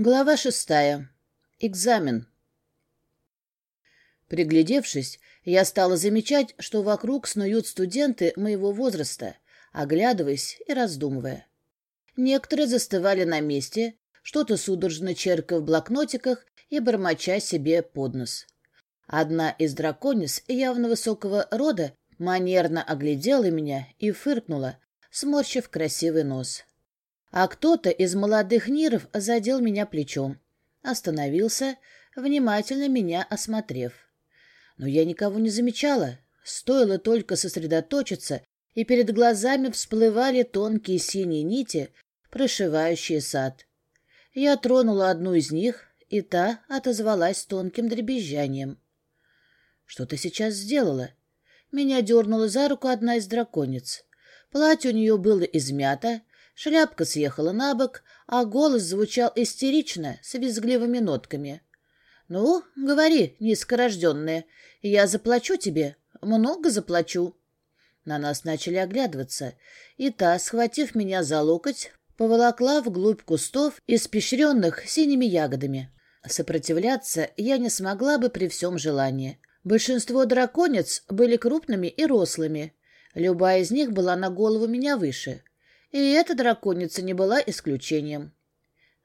Глава шестая. Экзамен. Приглядевшись, я стала замечать, что вокруг снуют студенты моего возраста, оглядываясь и раздумывая. Некоторые застывали на месте, что-то судорожно черкая в блокнотиках и бормоча себе под нос. Одна из драконис явно высокого рода манерно оглядела меня и фыркнула, сморщив красивый нос. А кто-то из молодых ниров задел меня плечом. Остановился, внимательно меня осмотрев. Но я никого не замечала. Стоило только сосредоточиться, и перед глазами всплывали тонкие синие нити, прошивающие сад. Я тронула одну из них, и та отозвалась тонким дребезжанием. «Что ты сейчас сделала?» Меня дернула за руку одна из драконец. Платье у нее было измято, Шляпка съехала на бок, а голос звучал истерично, с визгливыми нотками. «Ну, говори, низкорожденная, я заплачу тебе, много заплачу». На нас начали оглядываться, и та, схватив меня за локоть, поволокла вглубь кустов, испещренных синими ягодами. Сопротивляться я не смогла бы при всем желании. Большинство драконец были крупными и рослыми. Любая из них была на голову меня выше. И эта драконица не была исключением.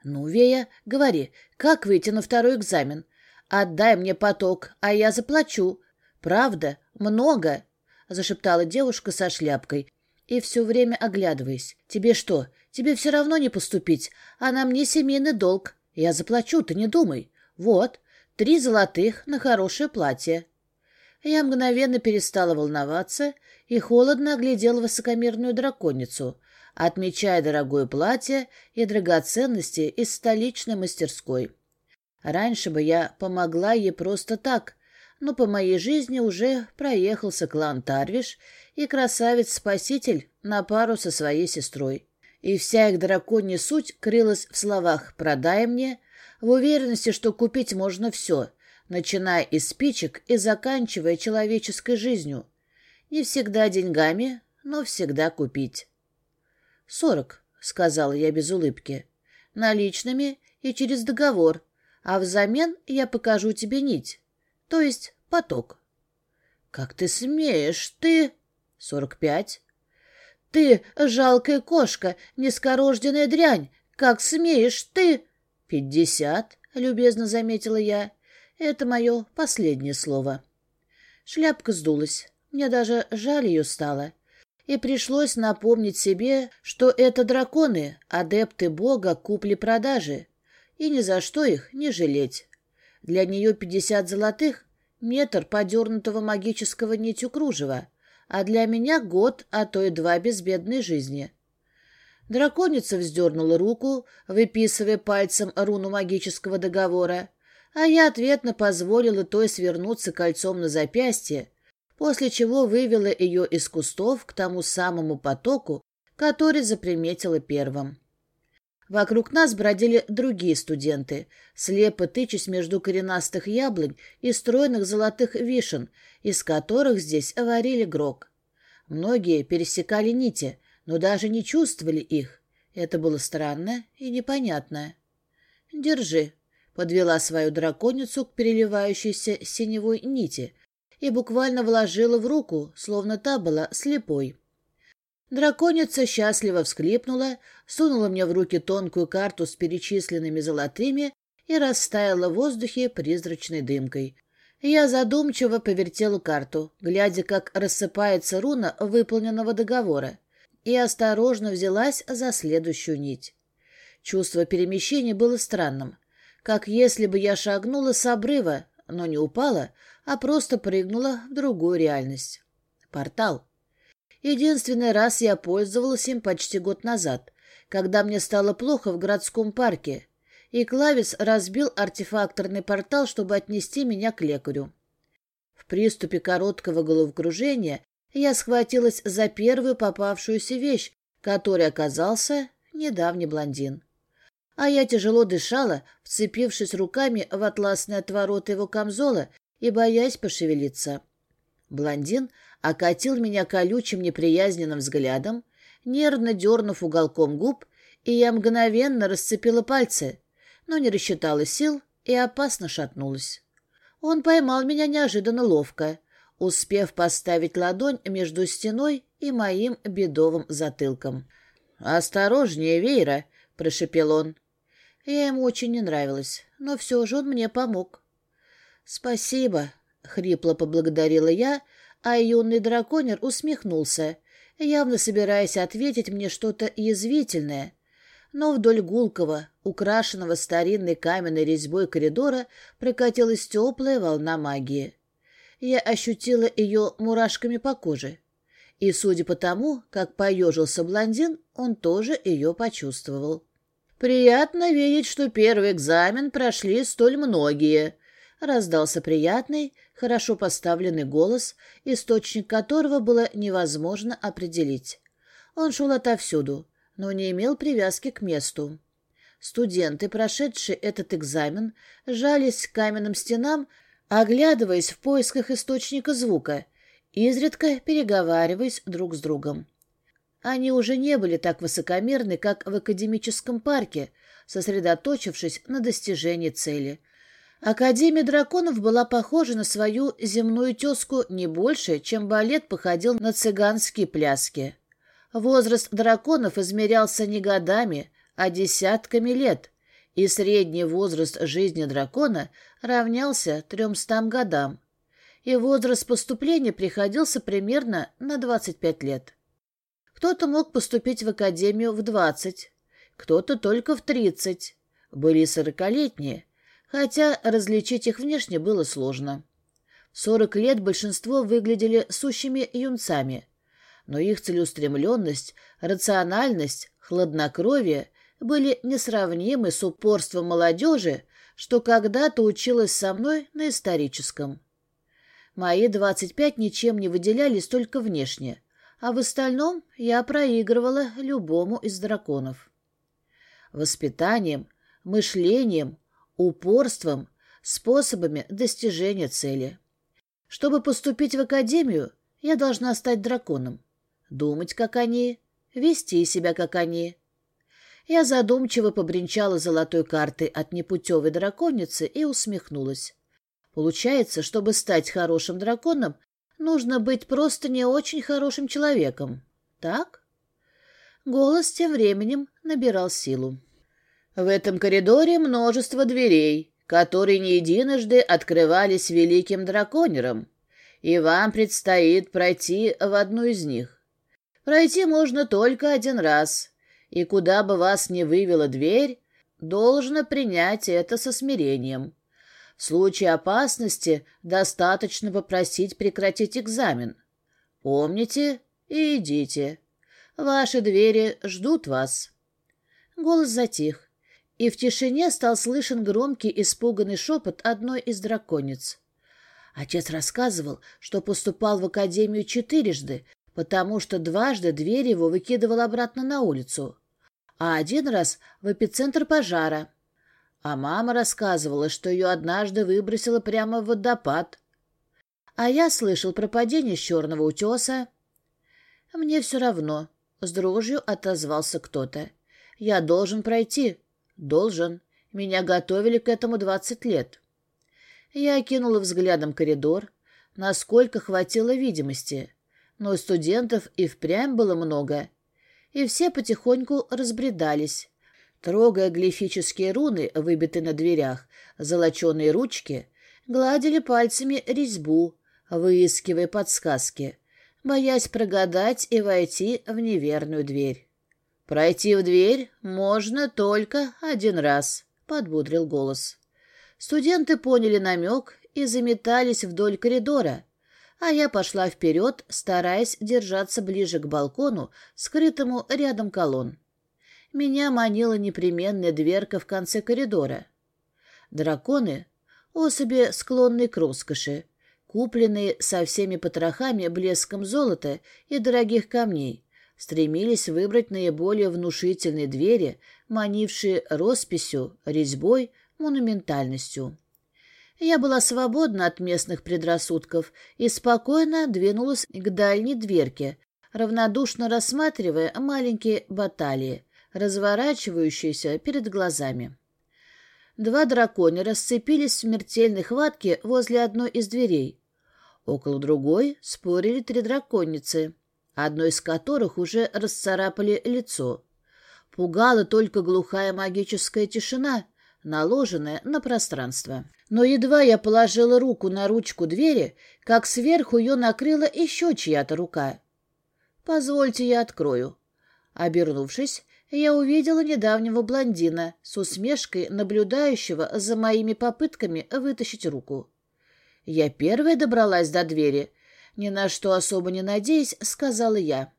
«Ну, Вея, говори, как выйти на второй экзамен? Отдай мне поток, а я заплачу. Правда, много!» — зашептала девушка со шляпкой и все время оглядываясь. «Тебе что, тебе все равно не поступить, а на мне семейный долг. Я заплачу, ты не думай. Вот, три золотых на хорошее платье». Я мгновенно перестала волноваться и холодно оглядела высокомерную драконицу, отмечая дорогое платье и драгоценности из столичной мастерской. Раньше бы я помогла ей просто так, но по моей жизни уже проехался клан Тарвиш и красавец-спаситель на пару со своей сестрой. И вся их драконья суть крылась в словах «продай мне», в уверенности, что купить можно все, начиная из спичек и заканчивая человеческой жизнью. Не всегда деньгами, но всегда купить. «Сорок», — сказала я без улыбки. «Наличными и через договор, а взамен я покажу тебе нить, то есть поток». «Как ты смеешь, ты...» «Сорок пять». «Ты, жалкая кошка, низкорожденная дрянь, как смеешь ты...» «Пятьдесят», — любезно заметила я. «Это мое последнее слово». Шляпка сдулась. Мне даже жаль ее стало и пришлось напомнить себе, что это драконы, адепты бога купли-продажи, и ни за что их не жалеть. Для нее пятьдесят золотых — метр подернутого магического нитью кружева, а для меня год, а то и два безбедной жизни. Драконица вздернула руку, выписывая пальцем руну магического договора, а я ответно позволила той свернуться кольцом на запястье, после чего вывела ее из кустов к тому самому потоку, который заприметила первым. Вокруг нас бродили другие студенты, слепо тычась между коренастых яблонь и стройных золотых вишен, из которых здесь варили грок. Многие пересекали нити, но даже не чувствовали их. Это было странно и непонятно. «Держи», — подвела свою драконицу к переливающейся синевой нити, и буквально вложила в руку, словно та была слепой. Драконица счастливо всклипнула, сунула мне в руки тонкую карту с перечисленными золотыми и растаяла в воздухе призрачной дымкой. Я задумчиво повертела карту, глядя, как рассыпается руна выполненного договора, и осторожно взялась за следующую нить. Чувство перемещения было странным, как если бы я шагнула с обрыва, но не упала, а просто прыгнула в другую реальность. Портал. Единственный раз я пользовалась им почти год назад, когда мне стало плохо в городском парке, и Клавис разбил артефакторный портал, чтобы отнести меня к лекарю. В приступе короткого головокружения я схватилась за первую попавшуюся вещь, которой оказался недавний блондин. А я тяжело дышала, вцепившись руками в атласный отворот его камзола и боясь пошевелиться. Блондин окатил меня колючим неприязненным взглядом, нервно дернув уголком губ, и я мгновенно расцепила пальцы. но не рассчитала сил и опасно шатнулась. Он поймал меня неожиданно ловко, успев поставить ладонь между стеной и моим бедовым затылком. «Осторожнее, Вейра!» — прошепел он. Я ему очень не нравилась, но все же он мне помог. «Спасибо», — хрипло поблагодарила я, а юный драконер усмехнулся, явно собираясь ответить мне что-то язвительное. Но вдоль гулкого, украшенного старинной каменной резьбой коридора прокатилась теплая волна магии. Я ощутила ее мурашками по коже. И, судя по тому, как поежился блондин, он тоже ее почувствовал. «Приятно видеть, что первый экзамен прошли столь многие», — раздался приятный, хорошо поставленный голос, источник которого было невозможно определить. Он шел отовсюду, но не имел привязки к месту. Студенты, прошедшие этот экзамен, жались к каменным стенам, оглядываясь в поисках источника звука, изредка переговариваясь друг с другом. Они уже не были так высокомерны, как в академическом парке, сосредоточившись на достижении цели. Академия драконов была похожа на свою земную тезку не больше, чем балет походил на цыганские пляски. Возраст драконов измерялся не годами, а десятками лет, и средний возраст жизни дракона равнялся тремстам годам, и возраст поступления приходился примерно на 25 лет. Кто-то мог поступить в академию в двадцать, кто-то только в тридцать. Были сорокалетние, хотя различить их внешне было сложно. В сорок лет большинство выглядели сущими юнцами, но их целеустремленность, рациональность, хладнокровие были несравнимы с упорством молодежи, что когда-то училась со мной на историческом. Мои двадцать пять ничем не выделялись только внешне, а в остальном я проигрывала любому из драконов. Воспитанием, мышлением, упорством, способами достижения цели. Чтобы поступить в академию, я должна стать драконом, думать, как они, вести себя, как они. Я задумчиво побренчала золотой картой от непутевой драконицы и усмехнулась. Получается, чтобы стать хорошим драконом, Нужно быть просто не очень хорошим человеком. Так? Голос тем временем набирал силу. В этом коридоре множество дверей, которые не единожды открывались великим драконером, и вам предстоит пройти в одну из них. Пройти можно только один раз, и куда бы вас ни вывела дверь, должно принять это со смирением. В случае опасности достаточно попросить прекратить экзамен. Помните и идите. Ваши двери ждут вас. Голос затих, и в тишине стал слышен громкий испуганный шепот одной из драконец. Отец рассказывал, что поступал в академию четырежды, потому что дважды дверь его выкидывал обратно на улицу, а один раз в эпицентр пожара. А мама рассказывала, что ее однажды выбросило прямо в водопад. А я слышал про падение с черного утеса. Мне все равно, — с дрожью отозвался кто-то. Я должен пройти. Должен. Меня готовили к этому двадцать лет. Я окинула взглядом коридор, насколько хватило видимости. Но студентов и впрямь было много. И все потихоньку разбредались Трогая глифические руны, выбитые на дверях, золоченые ручки, гладили пальцами резьбу, выискивая подсказки, боясь прогадать и войти в неверную дверь. «Пройти в дверь можно только один раз», — подбудрил голос. Студенты поняли намек и заметались вдоль коридора, а я пошла вперед, стараясь держаться ближе к балкону, скрытому рядом колонн меня манила непременная дверка в конце коридора. Драконы — особи, склонные к роскоши, купленные со всеми потрохами блеском золота и дорогих камней, стремились выбрать наиболее внушительные двери, манившие росписью, резьбой, монументальностью. Я была свободна от местных предрассудков и спокойно двинулась к дальней дверке, равнодушно рассматривая маленькие баталии — разворачивающийся перед глазами. Два драконера сцепились в смертельной хватке возле одной из дверей. Около другой спорили три драконицы, одной из которых уже расцарапали лицо. Пугала только глухая магическая тишина, наложенная на пространство. Но едва я положила руку на ручку двери, как сверху ее накрыла еще чья-то рука. «Позвольте, я открою». Обернувшись, я увидела недавнего блондина с усмешкой, наблюдающего за моими попытками вытащить руку. Я первая добралась до двери, ни на что особо не надеясь, сказала я.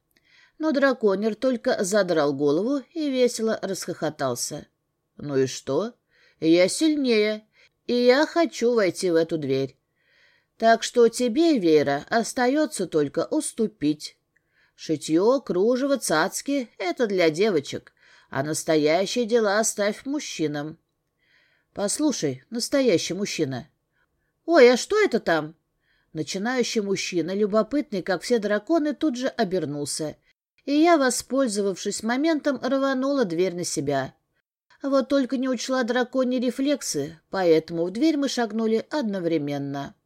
Но драконер только задрал голову и весело расхохотался. «Ну и что? Я сильнее, и я хочу войти в эту дверь. Так что тебе, Вера, остается только уступить. Шитье, кружево, цацки — это для девочек, а настоящие дела оставь мужчинам. Послушай, настоящий мужчина. Ой, а что это там? Начинающий мужчина, любопытный, как все драконы, тут же обернулся. И я, воспользовавшись моментом, рванула дверь на себя. Вот только не учла драконьи рефлексы, поэтому в дверь мы шагнули одновременно.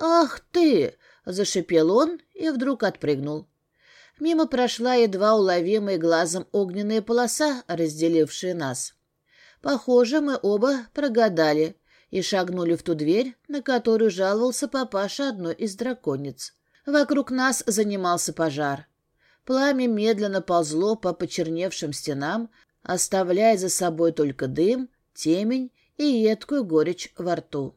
«Ах ты!» — зашипел он и вдруг отпрыгнул. Мимо прошла едва уловимая глазом огненная полоса, разделившая нас. Похоже, мы оба прогадали и шагнули в ту дверь, на которую жаловался папаша одной из драконниц. Вокруг нас занимался пожар. Пламя медленно ползло по почерневшим стенам, оставляя за собой только дым, темень и едкую горечь во рту.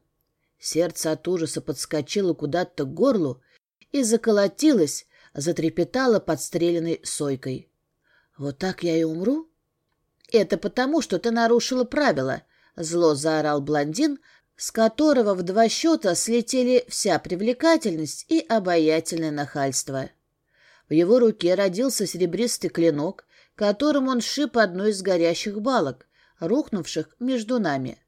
Сердце от ужаса подскочило куда-то к горлу и заколотилось, затрепетала подстреленной сойкой. «Вот так я и умру?» «Это потому, что ты нарушила правила», — зло заорал блондин, с которого в два счета слетели вся привлекательность и обаятельное нахальство. В его руке родился серебристый клинок, которым он шип одну из горящих балок, рухнувших между нами.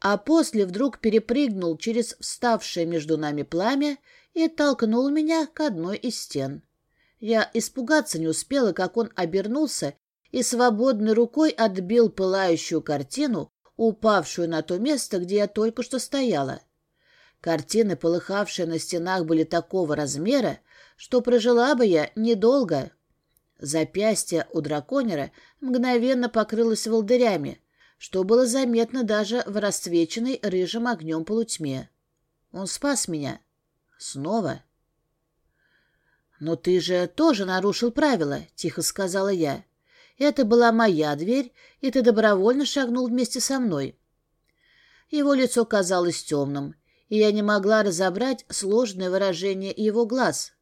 А после вдруг перепрыгнул через вставшее между нами пламя и толкнул меня к одной из стен. Я испугаться не успела, как он обернулся и свободной рукой отбил пылающую картину, упавшую на то место, где я только что стояла. Картины, полыхавшие на стенах, были такого размера, что прожила бы я недолго. Запястье у драконера мгновенно покрылось волдырями, что было заметно даже в расцвеченной рыжим огнем полутьме. Он спас меня. Снова. «Но ты же тоже нарушил правила», — тихо сказала я. «Это была моя дверь, и ты добровольно шагнул вместе со мной». Его лицо казалось темным, и я не могла разобрать сложное выражение его глаз.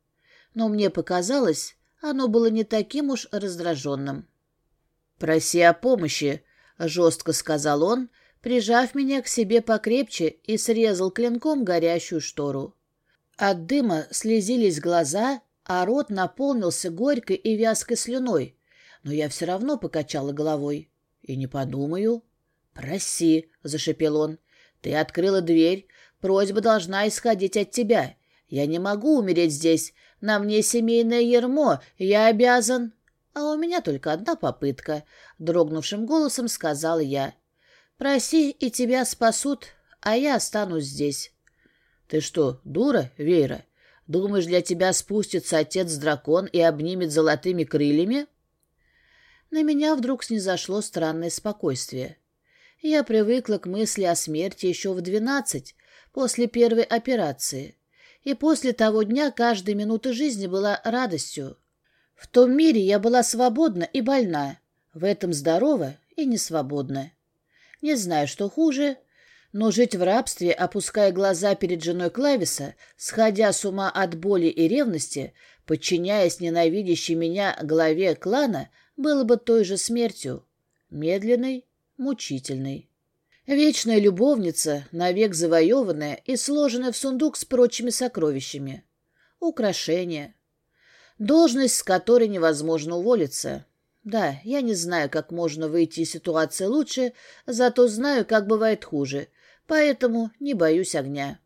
Но мне показалось, оно было не таким уж раздраженным. «Проси о помощи», — жестко сказал он, прижав меня к себе покрепче и срезал клинком горящую штору. От дыма слезились глаза, а рот наполнился горькой и вязкой слюной, но я все равно покачала головой. И не подумаю. «Проси», — зашипел он. «Ты открыла дверь. Просьба должна исходить от тебя. Я не могу умереть здесь. На мне семейное ермо. Я обязан...» «А у меня только одна попытка», — дрогнувшим голосом сказал я. «Проси, и тебя спасут, а я останусь здесь». «Ты что, дура, Вера? Думаешь, для тебя спустится отец-дракон и обнимет золотыми крыльями?» На меня вдруг снизошло странное спокойствие. Я привыкла к мысли о смерти еще в двенадцать, после первой операции, и после того дня каждая минута жизни была радостью. В том мире я была свободна и больна, в этом здорова и несвободна. Не знаю, что хуже, но жить в рабстве, опуская глаза перед женой Клависа, сходя с ума от боли и ревности, подчиняясь ненавидящей меня главе клана, было бы той же смертью. Медленной, мучительной. Вечная любовница, навек завоеванная и сложенная в сундук с прочими сокровищами. Украшение. Должность, с которой невозможно уволиться. Да, я не знаю, как можно выйти из ситуации лучше, зато знаю, как бывает хуже, поэтому не боюсь огня.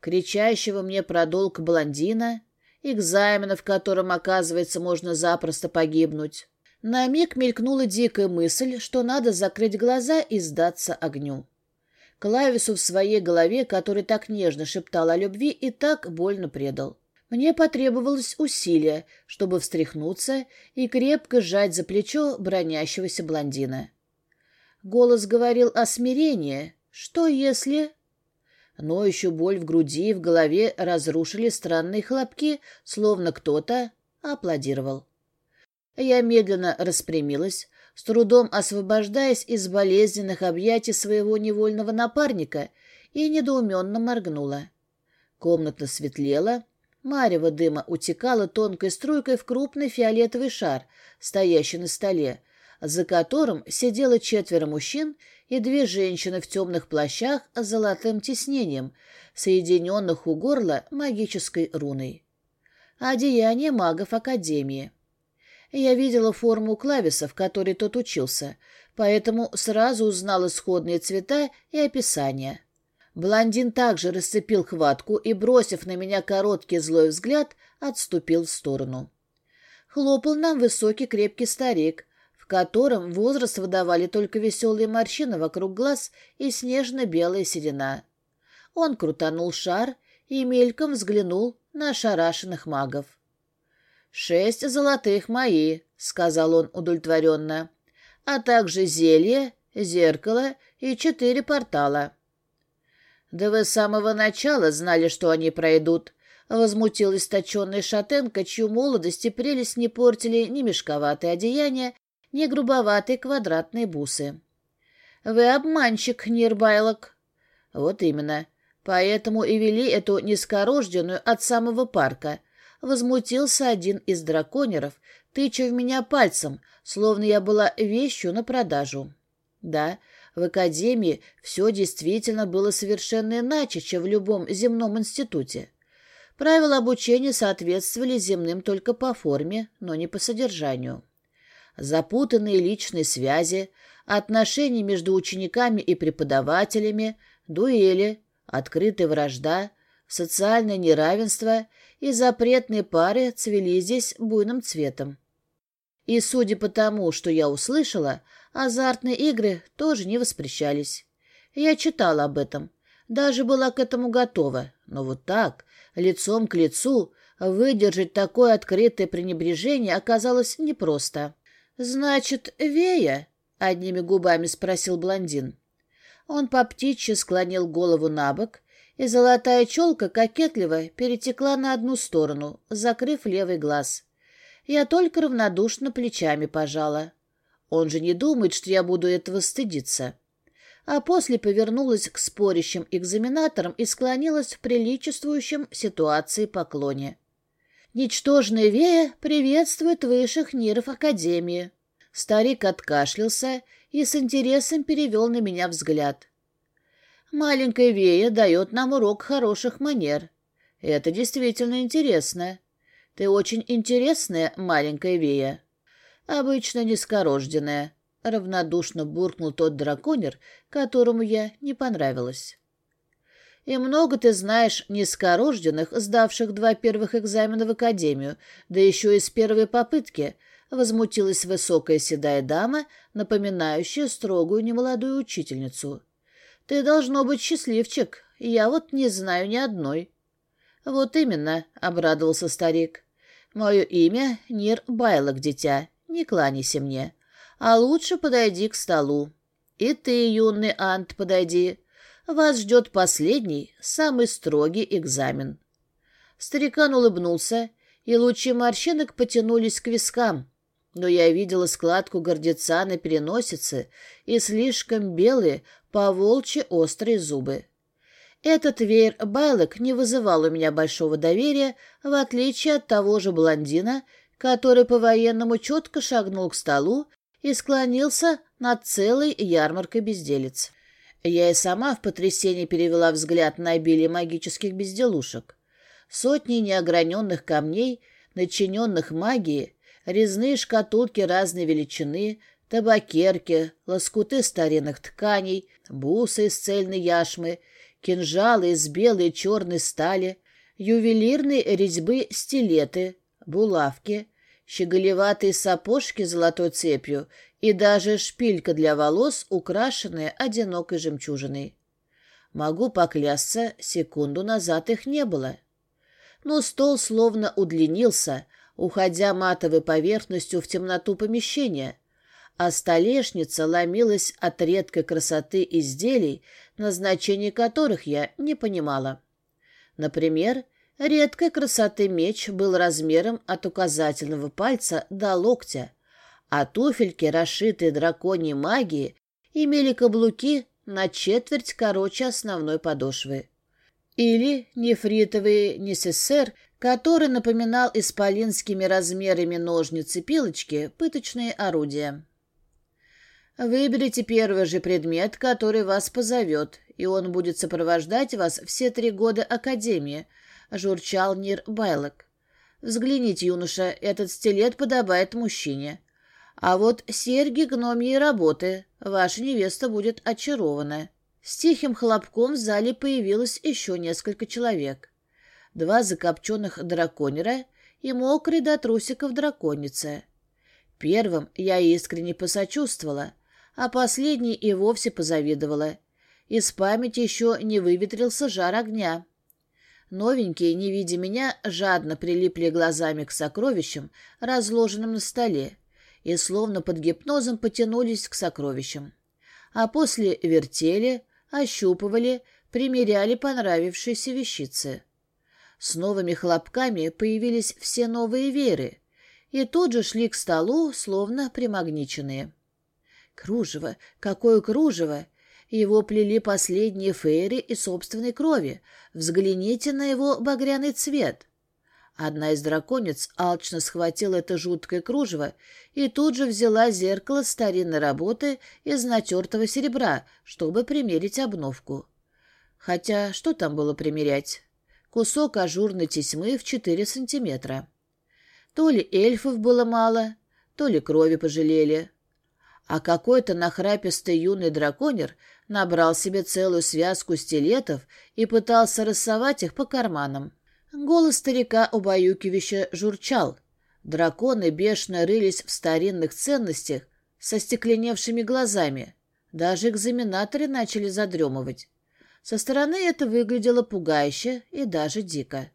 Кричащего мне про долг блондина, экзамена, в котором, оказывается, можно запросто погибнуть. На миг мелькнула дикая мысль, что надо закрыть глаза и сдаться огню. Клавису в своей голове, который так нежно шептал о любви и так больно предал. Мне потребовалось усилие, чтобы встряхнуться и крепко сжать за плечо бронящегося блондина. Голос говорил о смирении. Что если... Но еще боль в груди и в голове разрушили странные хлопки, словно кто-то аплодировал. Я медленно распрямилась, с трудом освобождаясь из болезненных объятий своего невольного напарника, и недоуменно моргнула. Комната светлела, марево дыма утекала тонкой струйкой в крупный фиолетовый шар, стоящий на столе, за которым сидело четверо мужчин и две женщины в темных плащах с золотым тиснением, соединенных у горла магической руной. Одеяние магов Академии. Я видела форму клависа, в которой тот учился, поэтому сразу узнала исходные цвета и описание. Блондин также расцепил хватку и, бросив на меня короткий злой взгляд, отступил в сторону. Хлопал нам высокий крепкий старик, в котором возраст выдавали только веселые морщины вокруг глаз и снежно-белая седина. Он крутанул шар и мельком взглянул на ошарашенных магов. «Шесть золотых мои», — сказал он удовлетворенно, «а также зелье, зеркало и четыре портала». «Да вы с самого начала знали, что они пройдут», — возмутилась точенная шатенка, чью молодость и прелесть не портили ни мешковатые одеяния, ни грубоватые квадратные бусы. «Вы обманщик, Нирбайлок». «Вот именно. Поэтому и вели эту низкорожденную от самого парка, возмутился один из драконеров, тыча в меня пальцем, словно я была вещью на продажу. Да, в академии все действительно было совершенно иначе, чем в любом земном институте. Правила обучения соответствовали земным только по форме, но не по содержанию. Запутанные личные связи, отношения между учениками и преподавателями, дуэли, открытая вражда, социальное неравенство и запретные пары цвели здесь буйным цветом. И, судя по тому, что я услышала, азартные игры тоже не воспрещались. Я читала об этом, даже была к этому готова, но вот так, лицом к лицу, выдержать такое открытое пренебрежение оказалось непросто. «Значит, Вея?» — одними губами спросил блондин. Он по птичьи склонил голову на бок и золотая челка кокетливо перетекла на одну сторону, закрыв левый глаз. Я только равнодушно плечами пожала. Он же не думает, что я буду этого стыдиться. А после повернулась к спорящим экзаменаторам и склонилась в приличествующем ситуации поклоне. Ничтожная Вея приветствует высших ниров Академии. Старик откашлялся и с интересом перевел на меня взгляд. Маленькая Вея дает нам урок хороших манер. Это действительно интересно. Ты очень интересная, маленькая Вея. Обычно низкорожденная. Равнодушно буркнул тот драконер, которому я не понравилась. И много ты знаешь низкорожденных, сдавших два первых экзамена в академию, да еще и с первой попытки, возмутилась высокая седая дама, напоминающая строгую немолодую учительницу. Ты должно быть счастливчик. Я вот не знаю ни одной. Вот именно, — обрадовался старик. Мое имя Нир Байлок, дитя. Не кланяйся мне. А лучше подойди к столу. И ты, юный Ант, подойди. Вас ждет последний, самый строгий экзамен. Старикан улыбнулся, и лучи морщинок потянулись к вискам но я видела складку гордеца на переносице и слишком белые, поволчьи острые зубы. Этот веер Байлок не вызывал у меня большого доверия, в отличие от того же блондина, который по-военному четко шагнул к столу и склонился над целой ярмаркой безделец. Я и сама в потрясении перевела взгляд на обилие магических безделушек. Сотни неограненных камней, начиненных магией, резные шкатулки разной величины, табакерки, лоскуты старинных тканей, бусы из цельной яшмы, кинжалы из белой и черной стали, ювелирные резьбы стилеты, булавки, щеголеватые сапожки с золотой цепью и даже шпилька для волос, украшенная одинокой жемчужиной. Могу поклясться, секунду назад их не было. Но стол словно удлинился, уходя матовой поверхностью в темноту помещения, а столешница ломилась от редкой красоты изделий, назначение которых я не понимала. Например, редкой красоты меч был размером от указательного пальца до локтя, а туфельки, расшитые драконьей магией, имели каблуки на четверть короче основной подошвы. Или нефритовый несессер, который напоминал исполинскими размерами ножницы-пилочки пыточные орудия. Выберите первый же предмет, который вас позовет, и он будет сопровождать вас все три года Академии, — журчал Нир Байлок. Взгляните, юноша, этот стилет подобает мужчине. А вот серьги гномьей работы, ваша невеста будет очарована. С тихим хлопком в зале появилось еще несколько человек. Два закопченных драконера и мокрый до трусиков драконица. Первым я искренне посочувствовала — а последней и вовсе позавидовала. Из памяти еще не выветрился жар огня. Новенькие, не видя меня, жадно прилипли глазами к сокровищам, разложенным на столе, и словно под гипнозом потянулись к сокровищам. А после вертели, ощупывали, примеряли понравившиеся вещицы. С новыми хлопками появились все новые веры, и тут же шли к столу, словно примагниченные. Кружево! Какое кружево! Его плели последние фейри и собственной крови. Взгляните на его багряный цвет. Одна из драконец алчно схватила это жуткое кружево и тут же взяла зеркало старинной работы из натертого серебра, чтобы примерить обновку. Хотя что там было примерять? Кусок ажурной тесьмы в четыре сантиметра. То ли эльфов было мало, то ли крови пожалели а какой-то нахрапистый юный драконер набрал себе целую связку стилетов и пытался рассовать их по карманам. Голос старика убаюкивища журчал. Драконы бешено рылись в старинных ценностях со стекленевшими глазами. Даже экзаменаторы начали задремывать. Со стороны это выглядело пугающе и даже дико.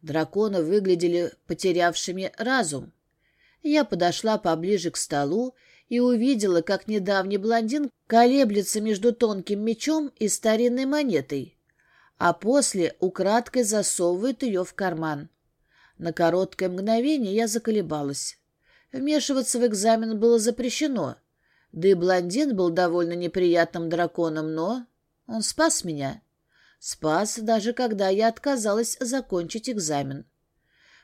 Драконы выглядели потерявшими разум. Я подошла поближе к столу и увидела, как недавний блондин колеблется между тонким мечом и старинной монетой, а после украдкой засовывает ее в карман. На короткое мгновение я заколебалась. Вмешиваться в экзамен было запрещено, да и блондин был довольно неприятным драконом, но он спас меня. Спас, даже когда я отказалась закончить экзамен.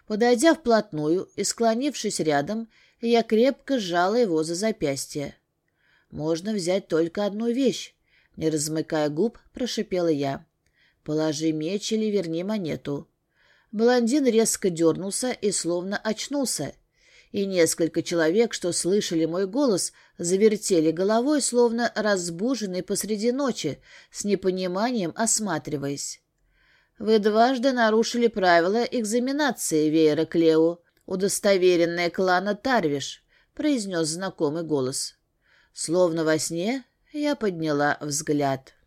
Подойдя вплотную и склонившись рядом, я крепко сжала его за запястье. «Можно взять только одну вещь», — не размыкая губ, прошипела я. «Положи меч или верни монету». Блондин резко дернулся и словно очнулся, и несколько человек, что слышали мой голос, завертели головой, словно разбуженные посреди ночи, с непониманием осматриваясь. «Вы дважды нарушили правила экзаменации, Веера Клео», удостоверенная клана Тарвиш», — произнес знакомый голос. Словно во сне я подняла взгляд.